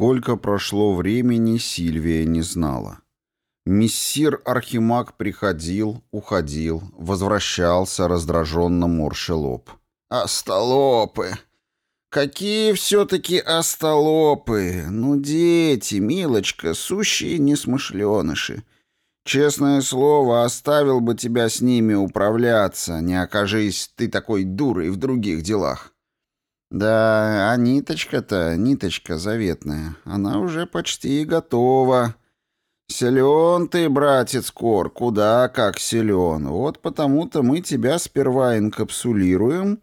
Сколько прошло времени, Сильвия не знала. Мессир Архимаг приходил, уходил, возвращался, раздраженно морщил лоб. «Остолопы! Какие все-таки остолопы! Ну, дети, милочка, сущие несмышленыши! Честное слово, оставил бы тебя с ними управляться, не окажись ты такой дурой в других делах!» Да, а ниточка-то, ниточка заветная, она уже почти готова. Силен ты, братец Кор, куда как силен. Вот потому-то мы тебя сперва инкапсулируем,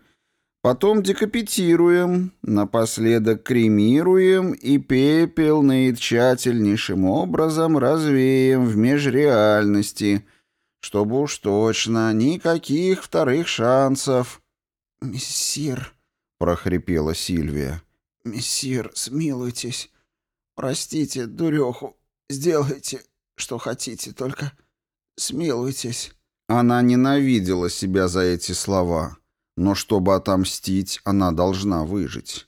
потом декапитируем, напоследок кремируем и пепел наитчательнейшим образом развеем в межреальности, чтобы уж точно никаких вторых шансов. Мессир... — прохрипела Сильвия. «Мессир, смилуйтесь. Простите, дуреху. Сделайте, что хотите, только смилуйтесь». Она ненавидела себя за эти слова, но чтобы отомстить, она должна выжить.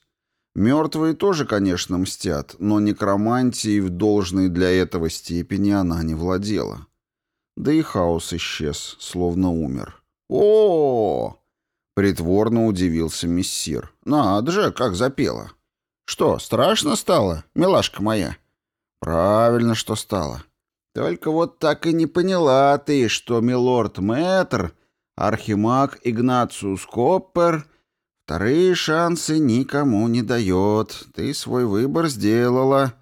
Мертвые тоже, конечно, мстят, но некромантией в должной для этого степени она не владела. Да и хаос исчез, словно умер. о, -о, -о, -о Притворно удивился мессир. «Надо же, как запела!» «Что, страшно стало, милашка моя?» «Правильно, что стало. Только вот так и не поняла ты, что милорд Мэтр, архимаг Игнациус Коппер, вторые шансы никому не дает. Ты свой выбор сделала.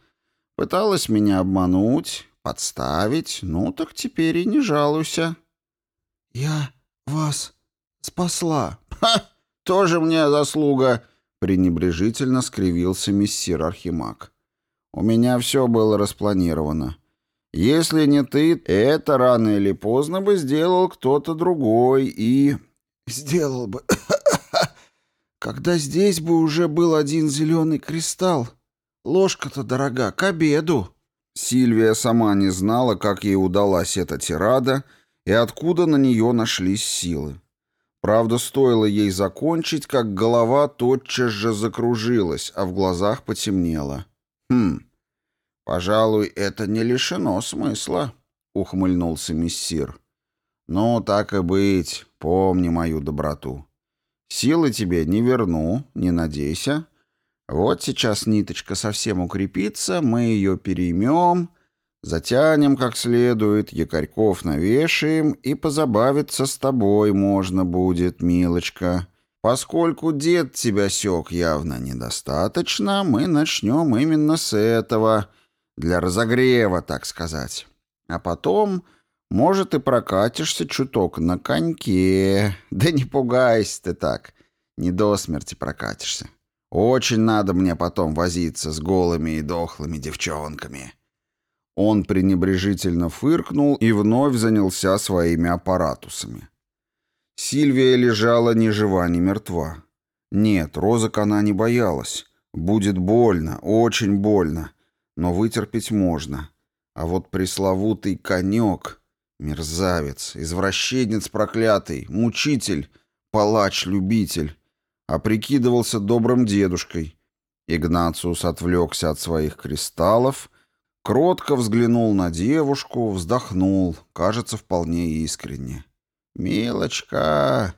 Пыталась меня обмануть, подставить. Ну так теперь и не жалуйся». «Я вас спасла», «Ха! Тоже мне заслуга!» — пренебрежительно скривился мессир Архимаг. «У меня все было распланировано. Если не ты, это рано или поздно бы сделал кто-то другой и...» «Сделал бы, когда здесь бы уже был один зеленый кристалл. Ложка-то дорога, к обеду». Сильвия сама не знала, как ей удалась эта тирада и откуда на нее нашлись силы. Правда, стоило ей закончить, как голова тотчас же закружилась, а в глазах потемнело. «Хм, пожалуй, это не лишено смысла», — ухмыльнулся мессир. «Ну, так и быть, помни мою доброту. Силы тебе не верну, не надейся. Вот сейчас ниточка совсем укрепится, мы ее переймем, Затянем как следует, якорьков навешаем, и позабавиться с тобой можно будет, милочка. Поскольку дед тебя сёк явно недостаточно, мы начнем именно с этого, для разогрева, так сказать. А потом, может, и прокатишься чуток на коньке. Да не пугайся ты так, не до смерти прокатишься. Очень надо мне потом возиться с голыми и дохлыми девчонками». Он пренебрежительно фыркнул и вновь занялся своими аппаратусами. Сильвия лежала ни жива, ни мертва. Нет, розок она не боялась. Будет больно, очень больно, но вытерпеть можно. А вот пресловутый конек, мерзавец, извращенец проклятый, мучитель, палач-любитель, а прикидывался добрым дедушкой. Игнациус отвлекся от своих кристаллов — Кротко взглянул на девушку, вздохнул, кажется, вполне искренне. «Милочка,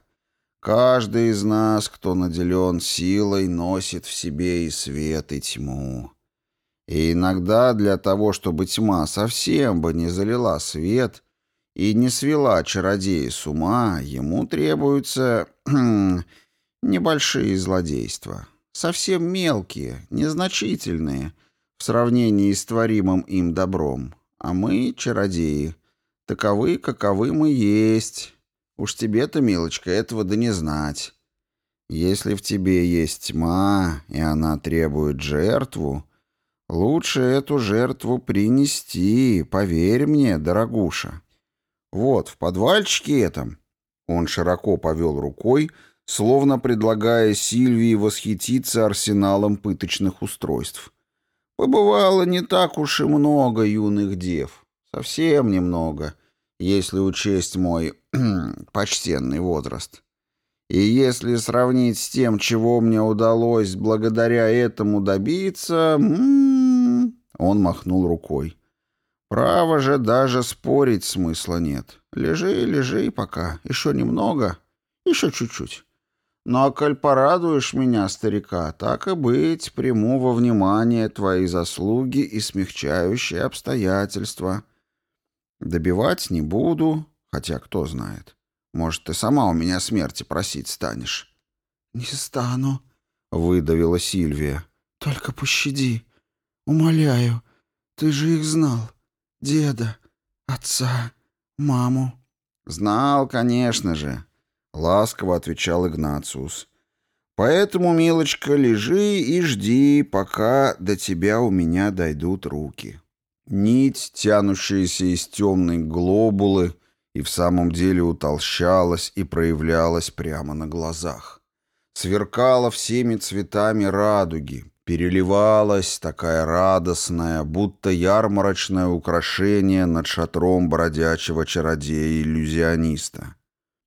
каждый из нас, кто наделен силой, носит в себе и свет, и тьму. И иногда для того, чтобы тьма совсем бы не залила свет и не свела чародея с ума, ему требуются небольшие злодейства. Совсем мелкие, незначительные» в сравнении с творимым им добром. А мы, чародеи, таковы, каковы мы есть. Уж тебе-то, милочка, этого да не знать. Если в тебе есть тьма, и она требует жертву, лучше эту жертву принести, поверь мне, дорогуша. Вот, в подвальчике этом...» Он широко повел рукой, словно предлагая Сильвии восхититься арсеналом пыточных устройств — Побывало не так уж и много юных дев. Совсем немного, если учесть мой почтенный возраст. И если сравнить с тем, чего мне удалось благодаря этому добиться... М -м -м, он махнул рукой. Право же, даже спорить смысла нет. Лежи, лежи пока. Еще немного. Еще чуть-чуть. Но, коль порадуешь меня, старика, так и быть, приму во внимание твои заслуги и смягчающие обстоятельства. Добивать не буду, хотя кто знает. Может, ты сама у меня смерти просить станешь». «Не стану», — выдавила Сильвия. «Только пощади. Умоляю, ты же их знал. Деда, отца, маму». «Знал, конечно же», — ласково отвечал Игнациус. «Поэтому, милочка, лежи и жди, пока до тебя у меня дойдут руки». Нить, тянущаяся из темной глобулы, и в самом деле утолщалась и проявлялась прямо на глазах. Сверкала всеми цветами радуги, переливалась, такая радостная, будто ярмарочное украшение над шатром бродячего чародея-иллюзиониста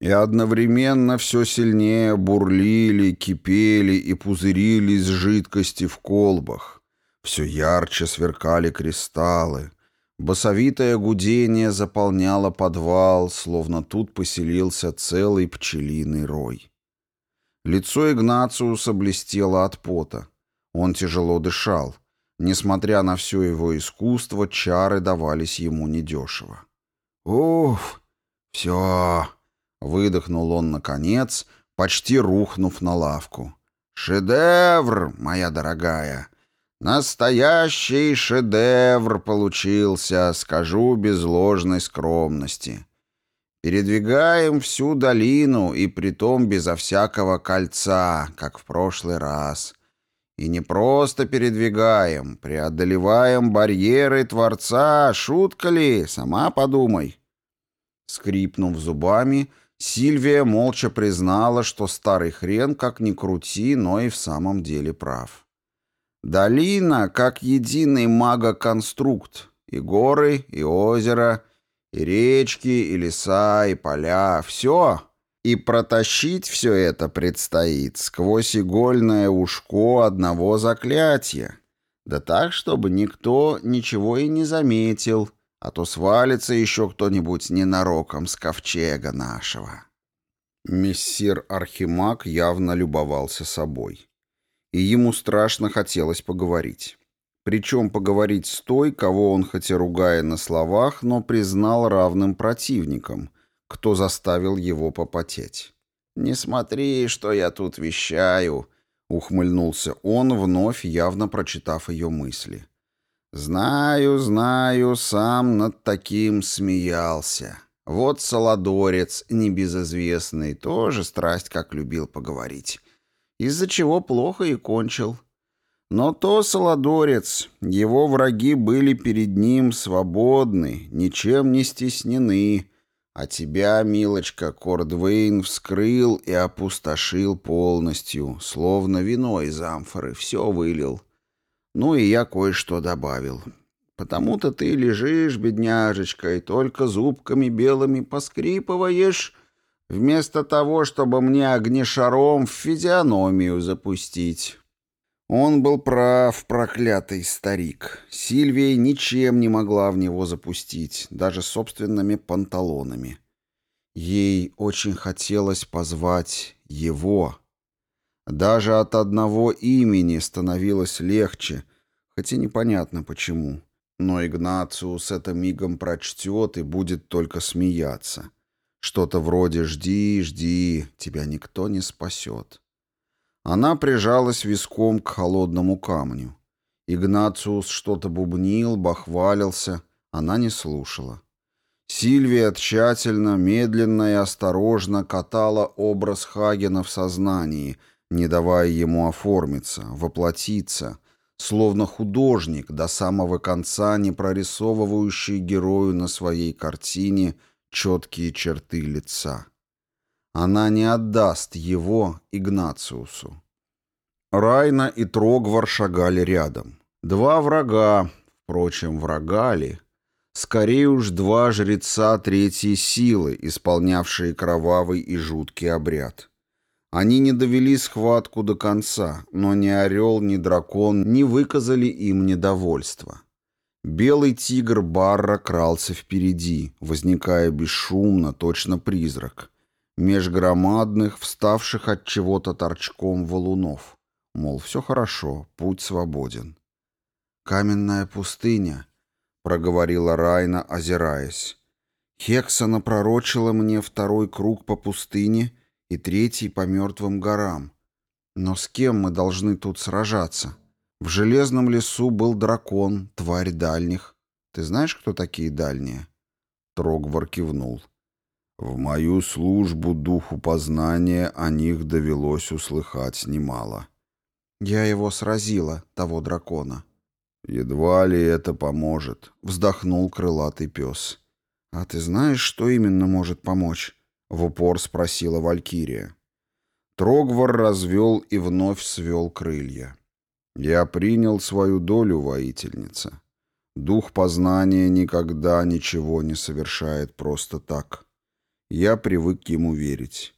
и одновременно все сильнее бурлили, кипели и пузырились жидкости в колбах. Все ярче сверкали кристаллы. Басовитое гудение заполняло подвал, словно тут поселился целый пчелиный рой. Лицо Игнациуса блестело от пота. Он тяжело дышал. Несмотря на все его искусство, чары давались ему недешево. «Уф! Все!» Выдохнул он наконец, почти рухнув на лавку. «Шедевр, моя дорогая! Настоящий шедевр получился, скажу без ложной скромности. Передвигаем всю долину, и притом безо всякого кольца, как в прошлый раз. И не просто передвигаем, преодолеваем барьеры Творца, шутка ли, сама подумай». Скрипнув зубами, — Сильвия молча признала, что старый хрен, как ни крути, но и в самом деле прав. Долина, как единый мага-конструкт, и горы, и озеро, и речки, и леса, и поля, все. И протащить все это предстоит сквозь игольное ушко одного заклятия. Да так, чтобы никто ничего и не заметил — а то свалится еще кто-нибудь ненароком с ковчега нашего». Мессир Архимаг явно любовался собой. И ему страшно хотелось поговорить. Причем поговорить с той, кого он хоть и ругая на словах, но признал равным противником, кто заставил его попотеть. «Не смотри, что я тут вещаю», — ухмыльнулся он, вновь явно прочитав ее мысли. — Знаю, знаю, сам над таким смеялся. Вот Солодорец, небезызвестный, тоже страсть как любил поговорить, из-за чего плохо и кончил. Но то Солодорец, его враги были перед ним свободны, ничем не стеснены, а тебя, милочка, Кордвейн вскрыл и опустошил полностью, словно вино из амфоры все вылил. Ну и я кое-что добавил. Потому-то ты лежишь, бедняжечка, и только зубками белыми поскрипываешь, вместо того, чтобы мне огнешаром в физиономию запустить. Он был прав, проклятый старик. Сильвия ничем не могла в него запустить, даже собственными панталонами. Ей очень хотелось позвать его, даже от одного имени становилось легче, хотя непонятно почему. Но Игнациус это мигом прочтет и будет только смеяться. Что-то вроде «жди, жди, тебя никто не спасет». Она прижалась виском к холодному камню. Игнациус что-то бубнил, бахвалился, она не слушала. Сильвия тщательно, медленно и осторожно катала образ Хагена в сознании — не давая ему оформиться, воплотиться, словно художник до самого конца не прорисовывающий герою на своей картине четкие черты лица. Она не отдаст его Игнациусу. Райна и Трогвар шагали рядом. Два врага, впрочем, врага ли, скорее уж два жреца третьей силы, исполнявшие кровавый и жуткий обряд. Они не довели схватку до конца, но ни орел, ни дракон не выказали им недовольства. Белый тигр Барра крался впереди, возникая бесшумно, точно призрак, меж громадных, вставших от чего-то торчком валунов. Мол, все хорошо, путь свободен. «Каменная пустыня», — проговорила Райна, озираясь. «Хекса напророчила мне второй круг по пустыне», — и третий по мертвым горам. Но с кем мы должны тут сражаться? В железном лесу был дракон, тварь дальних. Ты знаешь, кто такие дальние? Трогвар кивнул. В мою службу духу познания о них довелось услыхать немало. Я его сразила, того дракона. Едва ли это поможет, вздохнул крылатый пес. А ты знаешь, что именно может помочь? в упор спросила Валькирия. Трогвар развел и вновь свел крылья. «Я принял свою долю, воительница. Дух познания никогда ничего не совершает просто так. Я привык ему верить.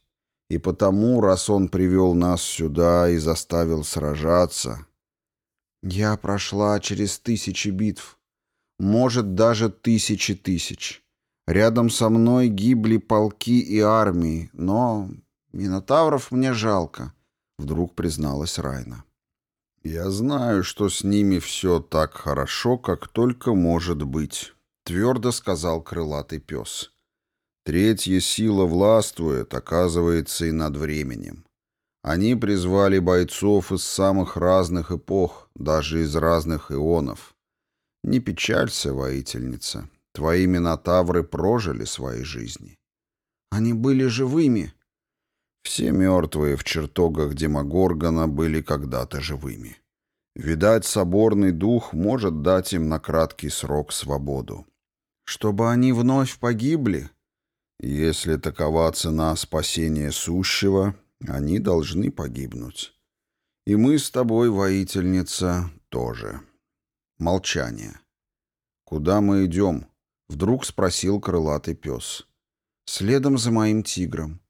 И потому, раз он привел нас сюда и заставил сражаться...» «Я прошла через тысячи битв. Может, даже тысячи тысяч. Рядом со мной гибли полки и армии, но минотавров мне жалко, вдруг призналась Райна. Я знаю, что с ними все так хорошо, как только может быть, твердо сказал крылатый пес. Третья сила властвует, оказывается, и над временем. Они призвали бойцов из самых разных эпох, даже из разных ионов. Не печалься, воительница, Твои минотавры прожили свои жизни. Они были живыми. Все мертвые в чертогах Демогоргона были когда-то живыми. Видать, соборный дух может дать им на краткий срок свободу. Чтобы они вновь погибли? Если такова цена спасения сущего, они должны погибнуть. И мы с тобой, воительница, тоже. Молчание. Куда мы идем? Вдруг спросил крылатый пес. Следом за моим тигром.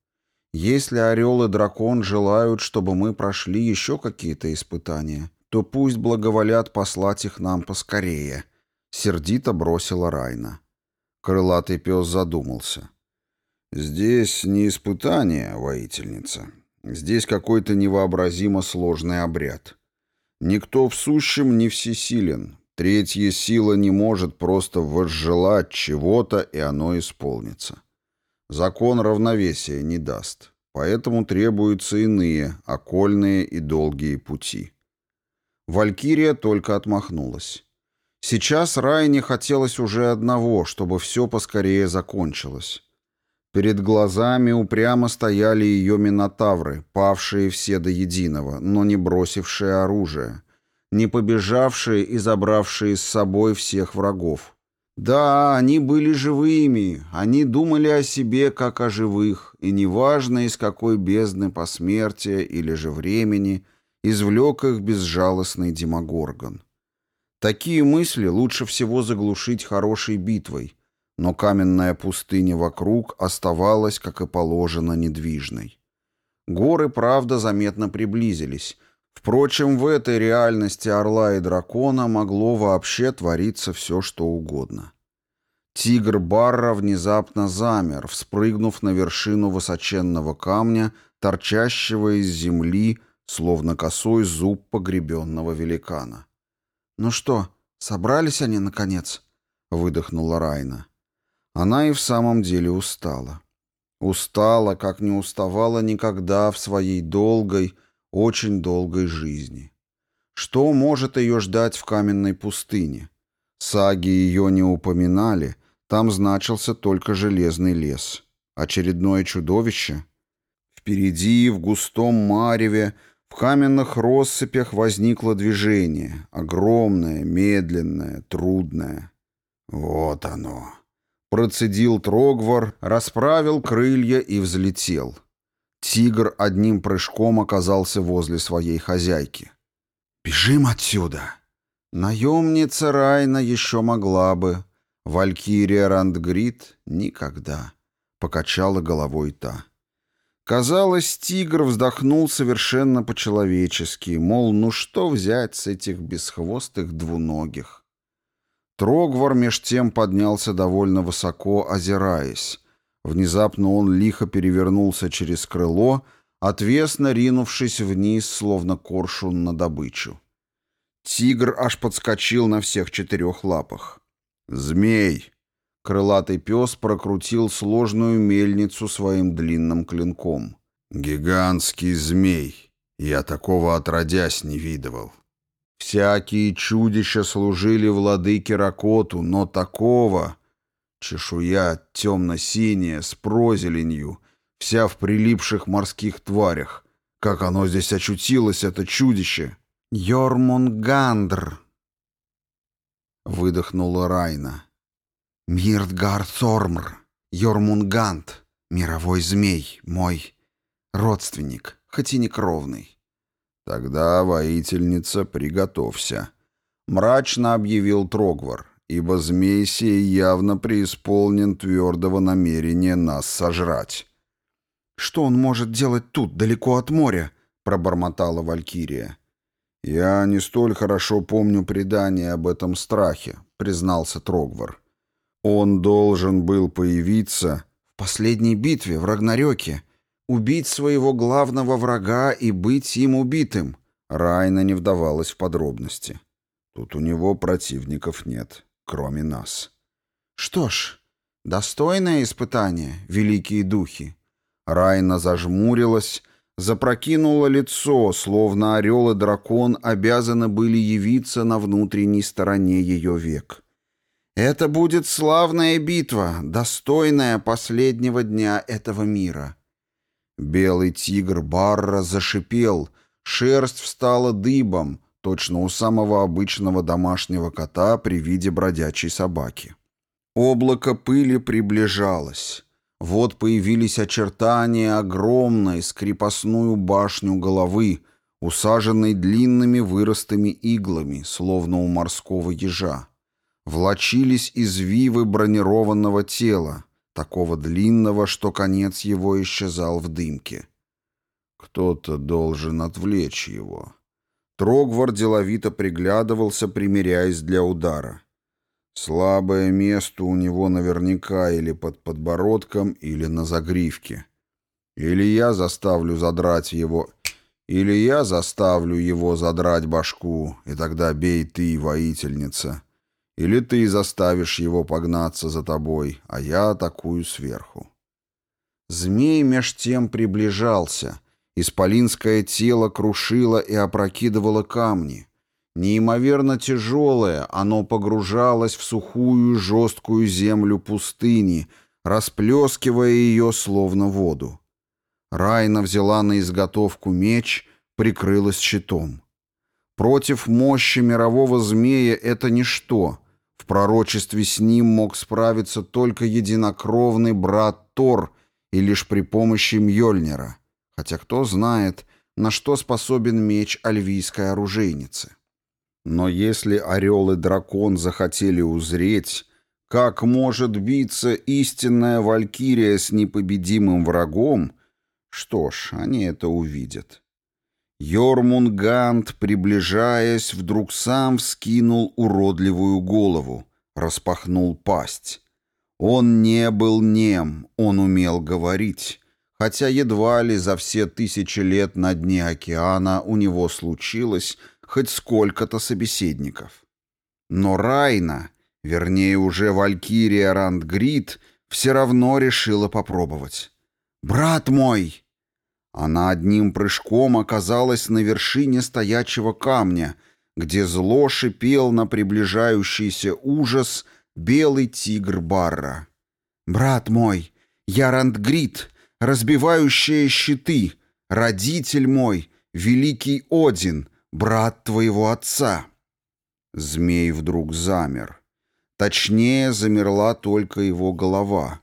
Если орел и дракон желают, чтобы мы прошли еще какие-то испытания, то пусть благоволят послать их нам поскорее. Сердито бросила Райна. Крылатый пес задумался. Здесь не испытание, воительница. Здесь какой-то невообразимо сложный обряд. Никто в сущем не всесилен, Третья сила не может просто возжелать чего-то, и оно исполнится. Закон равновесия не даст. Поэтому требуются иные, окольные и долгие пути. Валькирия только отмахнулась. Сейчас Райне хотелось уже одного, чтобы все поскорее закончилось. Перед глазами упрямо стояли ее минотавры, павшие все до единого, но не бросившие оружие не побежавшие и забравшие с собой всех врагов. Да, они были живыми, они думали о себе как о живых, и неважно, из какой бездны посмертия или же времени извлек их безжалостный Демогоргон. Такие мысли лучше всего заглушить хорошей битвой, но каменная пустыня вокруг оставалась, как и положено, недвижной. Горы, правда, заметно приблизились, Впрочем, в этой реальности орла и дракона могло вообще твориться все, что угодно. Тигр Барра внезапно замер, вспрыгнув на вершину высоченного камня, торчащего из земли, словно косой зуб погребенного великана. «Ну что, собрались они, наконец?» — выдохнула Райна. Она и в самом деле устала. Устала, как не уставала никогда в своей долгой, очень долгой жизни. Что может ее ждать в каменной пустыне? Саги ее не упоминали, там значился только железный лес. Очередное чудовище? Впереди, в густом мареве, в каменных россыпях возникло движение, огромное, медленное, трудное. «Вот оно!» Процедил Трогвар, расправил крылья и взлетел. Тигр одним прыжком оказался возле своей хозяйки. «Бежим отсюда!» Наемница Райна еще могла бы. Валькирия Рандгрид — никогда. Покачала головой та. Казалось, тигр вздохнул совершенно по-человечески, мол, ну что взять с этих бесхвостых двуногих. Трогвар меж тем поднялся довольно высоко, озираясь. Внезапно он лихо перевернулся через крыло, отвесно ринувшись вниз, словно коршун на добычу. Тигр аж подскочил на всех четырех лапах. «Змей!» Крылатый пес прокрутил сложную мельницу своим длинным клинком. «Гигантский змей! Я такого отродясь не видывал!» Всякие чудища служили владыке Ракоту, но такого Чешуя темно-синяя, с прозеленью, вся в прилипших морских тварях. Как оно здесь очутилось, это чудище! Йормунгандр! Выдохнула Райна. Мирдгар Сормр, Йормунгант, мировой змей, мой родственник, хоть и не. Тогда, воительница, приготовься. Мрачно объявил Трогвар ибо змей сей явно преисполнен твердого намерения нас сожрать. «Что он может делать тут, далеко от моря?» — пробормотала Валькирия. «Я не столь хорошо помню предание об этом страхе», — признался Трогвар. «Он должен был появиться...» «В последней битве, в Рагнарёке. Убить своего главного врага и быть им убитым». Райна не вдавалась в подробности. «Тут у него противников нет кроме нас. Что ж, достойное испытание, великие духи. Райна зажмурилась, запрокинула лицо, словно орел и дракон обязаны были явиться на внутренней стороне ее век. Это будет славная битва, достойная последнего дня этого мира. Белый тигр Барра зашипел, шерсть встала дыбом, точно у самого обычного домашнего кота при виде бродячей собаки. Облако пыли приближалось. Вот появились очертания огромной с башню головы, усаженной длинными выростами иглами, словно у морского ежа. Влочились извивы бронированного тела, такого длинного, что конец его исчезал в дымке. «Кто-то должен отвлечь его», Трогвар деловито приглядывался, примеряясь для удара. Слабое место у него наверняка или под подбородком, или на загривке. Или я заставлю задрать его... Или я заставлю его задрать башку, и тогда бей ты, воительница. Или ты заставишь его погнаться за тобой, а я атакую сверху. Змей меж тем приближался — Исполинское тело крушило и опрокидывало камни. Неимоверно тяжелое, оно погружалось в сухую жесткую землю пустыни, расплескивая ее словно воду. Райна взяла на изготовку меч, прикрылась щитом. Против мощи мирового змея это ничто. В пророчестве с ним мог справиться только единокровный брат Тор и лишь при помощи Мьёльнира — Хотя кто знает, на что способен меч альвийской оружейницы. Но если орел и дракон захотели узреть, как может биться истинная валькирия с непобедимым врагом, что ж, они это увидят. Йормунгант, приближаясь, вдруг сам вскинул уродливую голову, распахнул пасть. Он не был нем, он умел говорить хотя едва ли за все тысячи лет на дне океана у него случилось хоть сколько-то собеседников. Но Райна, вернее уже Валькирия Рандгрид, все равно решила попробовать. «Брат мой!» Она одним прыжком оказалась на вершине стоячего камня, где зло шипел на приближающийся ужас белый тигр Барра. «Брат мой, я Рандгрид!» разбивающая щиты, родитель мой, великий Один, брат твоего отца». Змей вдруг замер. Точнее, замерла только его голова.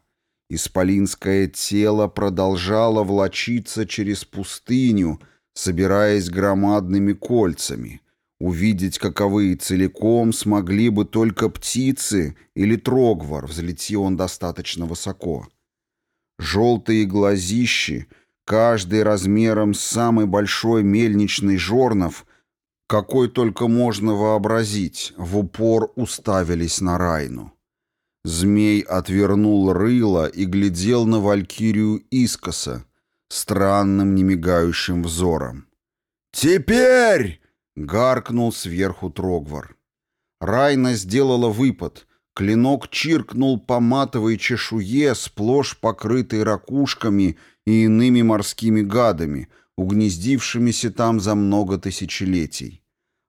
Исполинское тело продолжало влочиться через пустыню, собираясь громадными кольцами. Увидеть каковые целиком смогли бы только птицы или трогвар, Взлетел он достаточно высоко. Желтые глазищи, каждый размером с самый большой мельничный жорнов, какой только можно вообразить, в упор уставились на Райну. Змей отвернул рыло и глядел на Валькирию искоса, странным немигающим взором. «Теперь!» — гаркнул сверху Трогвар. Райна сделала выпад — Клинок чиркнул по матовой чешуе, сплошь покрытой ракушками и иными морскими гадами, угнездившимися там за много тысячелетий.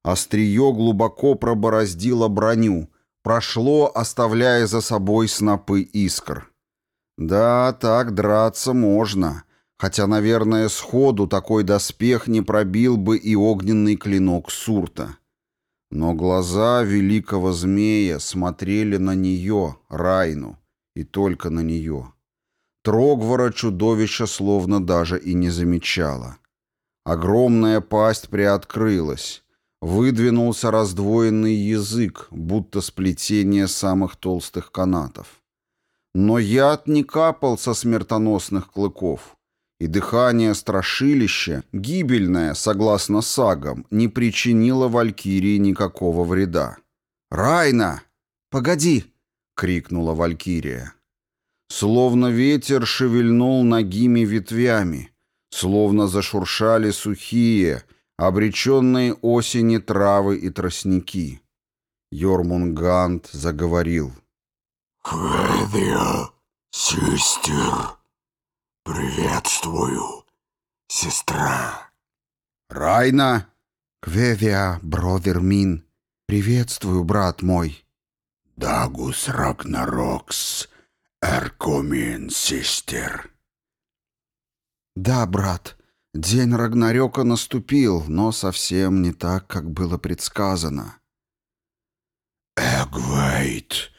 Острие глубоко пробороздило броню, прошло, оставляя за собой снопы искр. Да, так драться можно, хотя, наверное, сходу такой доспех не пробил бы и огненный клинок сурта. Но глаза великого змея смотрели на нее, Райну, и только на нее. Трогвара чудовище словно даже и не замечало. Огромная пасть приоткрылась. Выдвинулся раздвоенный язык, будто сплетение самых толстых канатов. Но яд не капал со смертоносных клыков и дыхание страшилища, гибельное, согласно сагам, не причинило Валькирии никакого вреда. «Райна! Погоди!» — крикнула Валькирия. Словно ветер шевельнул ногими ветвями, словно зашуршали сухие, обреченные осени травы и тростники. Йормунгант заговорил. «Хедия, сестер. «Приветствую, сестра!» «Райна!» «Квевиа, бродер Мин!» «Приветствую, брат мой!» «Дагус Рагнарокс, Эркумин, сестер!» «Да, брат, день Рагнарёка наступил, но совсем не так, как было предсказано». «Эгвейт,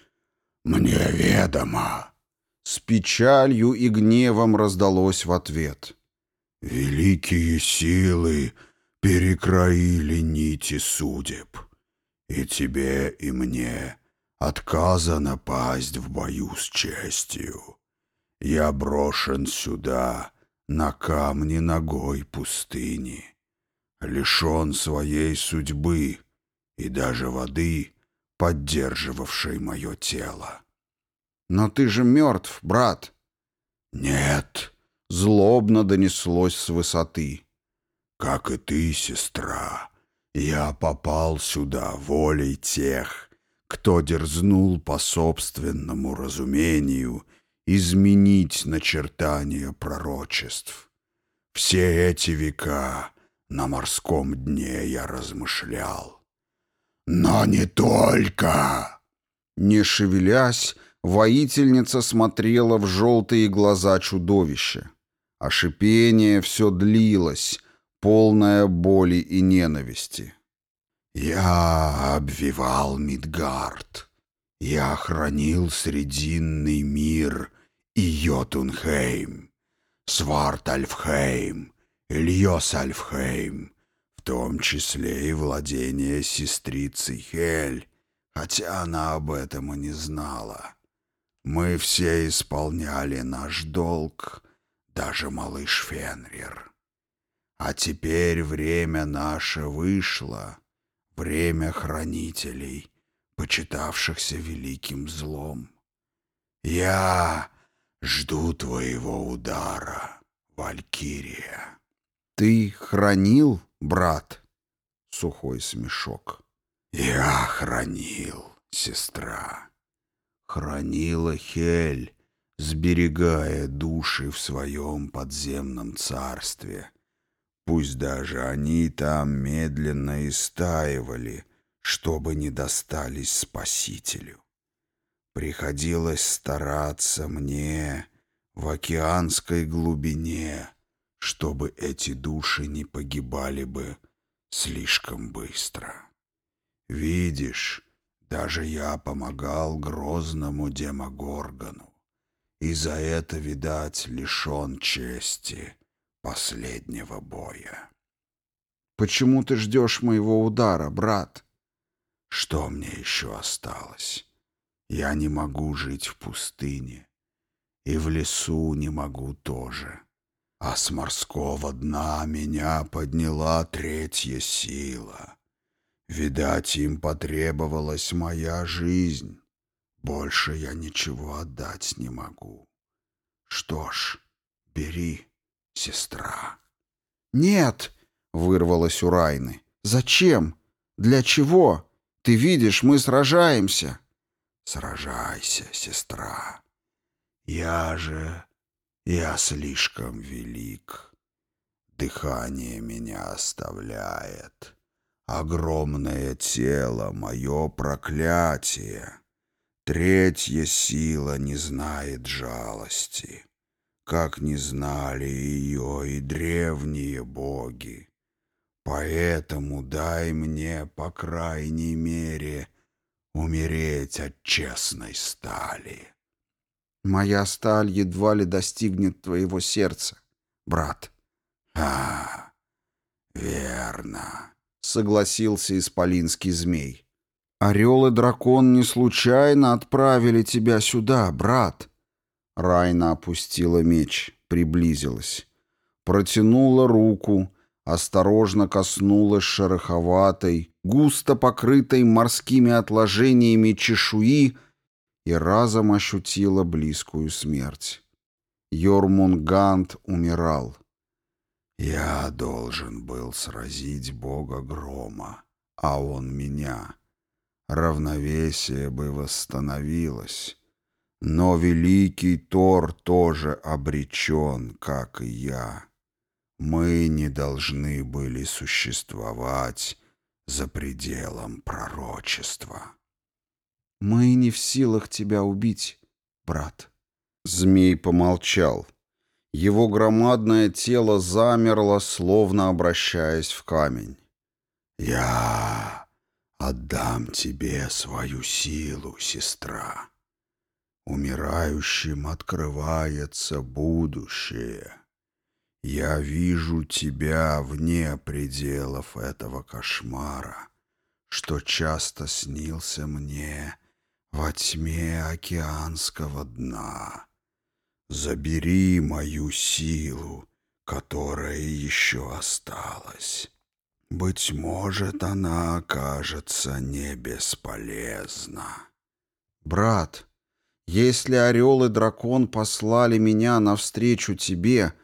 мне ведомо!» С печалью и гневом раздалось в ответ. «Великие силы перекроили нити судеб, и тебе, и мне отказано пасть в бою с честью. Я брошен сюда, на камни ногой пустыни» лишен своей судьбы и даже воды, поддерживавшей мое тело. Но ты же мертв, брат. Нет, злобно донеслось с высоты. Как и ты, сестра, я попал сюда волей тех, кто дерзнул по собственному разумению изменить начертание пророчеств. Все эти века на морском дне я размышлял. Но не только! Не шевелясь, Воительница смотрела в желтые глаза чудовища. А шипение все длилось, полное боли и ненависти. «Я обвивал Мидгард. Я хранил Срединный мир и Йотунхейм, Свартальфхейм, Ильосальфхейм, в том числе и владение сестрицы Хель, хотя она об этом и не знала. Мы все исполняли наш долг, даже малыш Фенрир. А теперь время наше вышло, время хранителей, почитавшихся великим злом. Я жду твоего удара, Валькирия. Ты хранил, брат? Сухой смешок. Я хранил, сестра хранила Хель, сберегая души в своем подземном царстве. Пусть даже они там медленно истаивали, чтобы не достались Спасителю. Приходилось стараться мне в океанской глубине, чтобы эти души не погибали бы слишком быстро. Видишь, даже я помогал грозному демогоргону. И за это, видать, лишен чести последнего боя. «Почему ты ждешь моего удара, брат?» «Что мне еще осталось? Я не могу жить в пустыне. И в лесу не могу тоже. А с морского дна меня подняла третья сила». Видать, им потребовалась моя жизнь. Больше я ничего отдать не могу. Что ж, бери, сестра. Нет, вырвалось у Райны. Зачем? Для чего? Ты видишь, мы сражаемся. Сражайся, сестра. Я же... Я слишком велик. Дыхание меня оставляет. Огромное тело — мое проклятие. Третья сила не знает жалости, как не знали ее и древние боги. Поэтому дай мне, по крайней мере, умереть от честной стали. Моя сталь едва ли достигнет твоего сердца, брат. А, верно согласился исполинский змей. «Орел и дракон не случайно отправили тебя сюда, брат!» Райна опустила меч, приблизилась. Протянула руку, осторожно коснулась шероховатой, густо покрытой морскими отложениями чешуи и разом ощутила близкую смерть. Йормунгант умирал. Я должен был сразить бога грома, а он меня. Равновесие бы восстановилось. Но великий Тор тоже обречен, как и я. Мы не должны были существовать за пределом пророчества. Мы не в силах тебя убить, брат. Змей помолчал. Его громадное тело замерло, словно обращаясь в камень. «Я отдам тебе свою силу, сестра. Умирающим открывается будущее. Я вижу тебя вне пределов этого кошмара, что часто снился мне во тьме океанского дна» забери мою силу, которая еще осталась. Быть может, она окажется не бесполезна. Брат, если орел и дракон послали меня навстречу тебе,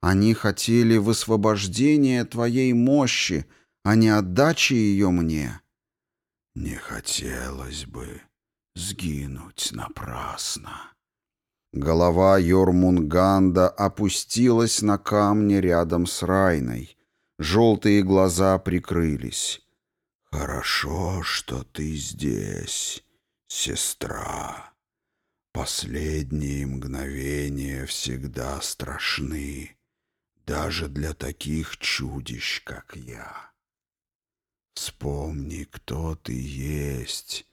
они хотели высвобождения твоей мощи, а не отдачи ее мне. Не хотелось бы сгинуть напрасно. Голова Йормунганда опустилась на камни рядом с Райной. Желтые глаза прикрылись. «Хорошо, что ты здесь, сестра. Последние мгновения всегда страшны, даже для таких чудищ, как я. Вспомни, кто ты есть»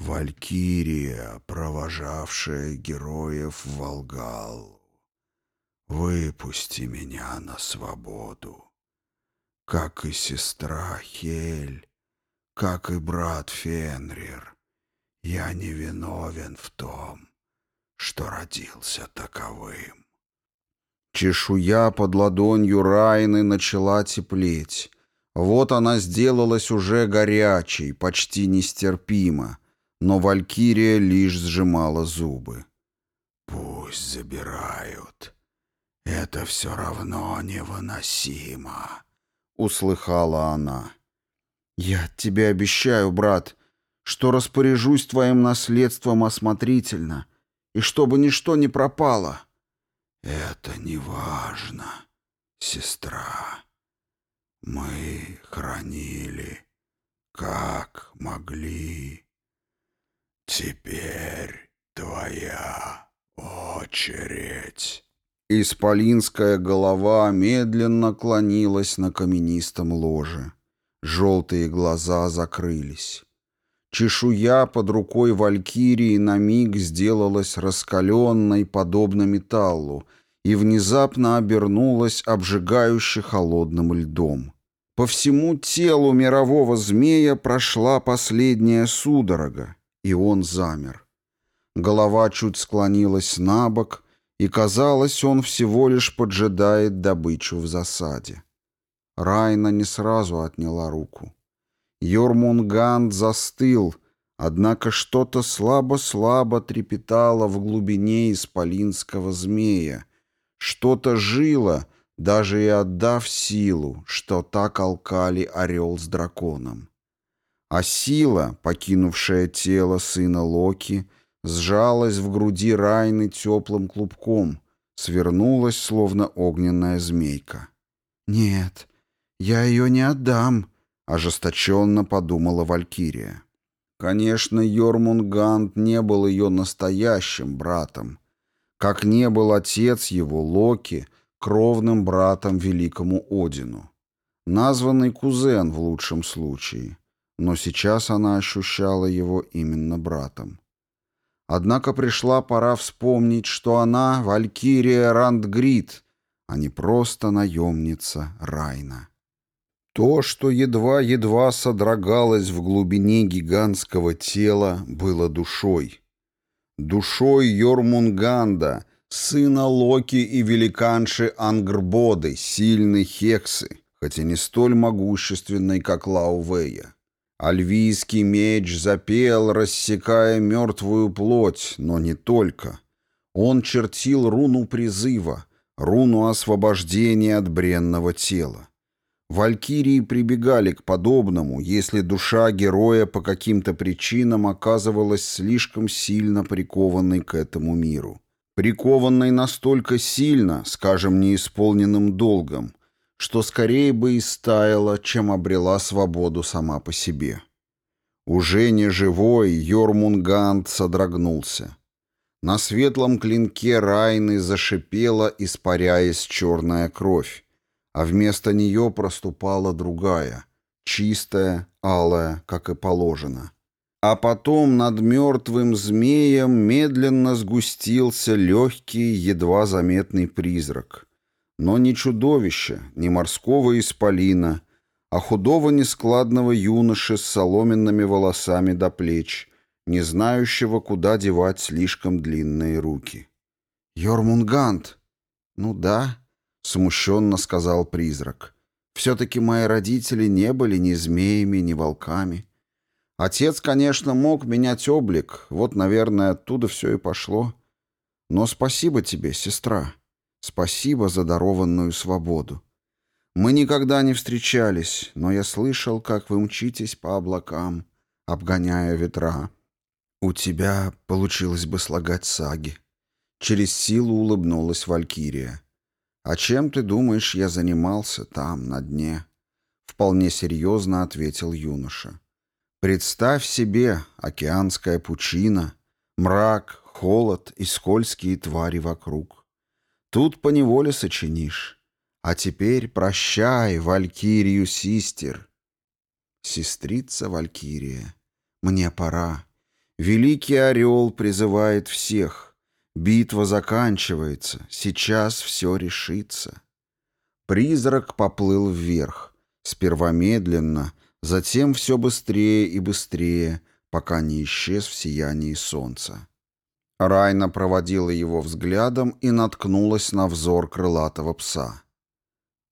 Валькирия, провожавшая героев в Волгалу, выпусти меня на свободу. Как и сестра Хель, как и брат Фенрир, я не виновен в том, что родился таковым. Чешуя под ладонью Райны начала теплеть. Вот она сделалась уже горячей, почти нестерпимо но Валькирия лишь сжимала зубы. «Пусть забирают. Это все равно невыносимо», — услыхала она. «Я тебе обещаю, брат, что распоряжусь твоим наследством осмотрительно, и чтобы ничто не пропало». «Это не важно, сестра. Мы хранили, как могли». «Теперь твоя очередь». Исполинская голова медленно клонилась на каменистом ложе. Желтые глаза закрылись. Чешуя под рукой валькирии на миг сделалась раскаленной, подобно металлу, и внезапно обернулась обжигающе холодным льдом. По всему телу мирового змея прошла последняя судорога, и он замер. Голова чуть склонилась на бок, и, казалось, он всего лишь поджидает добычу в засаде. Райна не сразу отняла руку. Йормунганд застыл, однако что-то слабо-слабо трепетало в глубине исполинского змея. Что-то жило, даже и отдав силу, что так алкали орел с драконом. А сила, покинувшая тело сына Локи, сжалась в груди Райны теплым клубком, свернулась, словно огненная змейка. «Нет, я ее не отдам», — ожесточенно подумала Валькирия. Конечно, Йормунгант не был ее настоящим братом, как не был отец его, Локи, кровным братом великому Одину. Названный кузен в лучшем случае но сейчас она ощущала его именно братом. Однако пришла пора вспомнить, что она — Валькирия Рандгрид, а не просто наемница Райна. То, что едва-едва содрогалось в глубине гигантского тела, было душой. Душой Йормунганда, сына Локи и великанши Ангрбоды, сильной Хексы, хотя не столь могущественной, как Лаувея. Альвийский меч запел, рассекая мертвую плоть, но не только. Он чертил руну призыва, руну освобождения от бренного тела. Валькирии прибегали к подобному, если душа героя по каким-то причинам оказывалась слишком сильно прикованной к этому миру. Прикованной настолько сильно, скажем, неисполненным долгом, что скорее бы и стаяла, чем обрела свободу сама по себе. Уже не живой Йормунгант содрогнулся. На светлом клинке Райны зашипела, испаряясь черная кровь, а вместо нее проступала другая, чистая, алая, как и положено. А потом над мертвым змеем медленно сгустился легкий, едва заметный призрак — но ни чудовища, ни морского исполина, а худого нескладного юноши с соломенными волосами до плеч, не знающего, куда девать слишком длинные руки. «Йормунгант!» «Ну да», — смущенно сказал призрак. «Все-таки мои родители не были ни змеями, ни волками. Отец, конечно, мог менять облик, вот, наверное, оттуда все и пошло. Но спасибо тебе, сестра». Спасибо за дарованную свободу. Мы никогда не встречались, но я слышал, как вы мчитесь по облакам, обгоняя ветра. У тебя получилось бы слагать саги. Через силу улыбнулась Валькирия. А чем ты думаешь, я занимался там, на дне? Вполне серьезно ответил юноша. Представь себе океанская пучина, мрак, холод и скользкие твари вокруг. Тут поневоле сочинишь. А теперь прощай, Валькирию Систер. Сестрица Валькирия, мне пора. Великий орел призывает всех. Битва заканчивается, сейчас все решится. Призрак поплыл вверх. Сперва медленно, затем все быстрее и быстрее, пока не исчез в сиянии солнца. Райна проводила его взглядом и наткнулась на взор крылатого пса.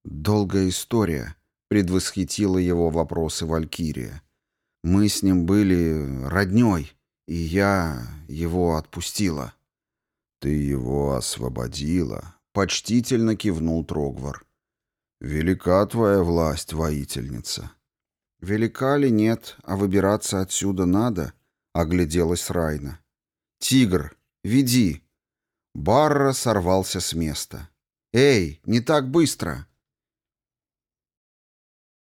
«Долгая история», — предвосхитила его вопросы Валькирия. «Мы с ним были роднёй, и я его отпустила». «Ты его освободила», — почтительно кивнул Трогвар. «Велика твоя власть, воительница». «Велика ли нет, а выбираться отсюда надо?» — огляделась Райна. «Тигр!» «Веди». Барра сорвался с места. «Эй, не так быстро!»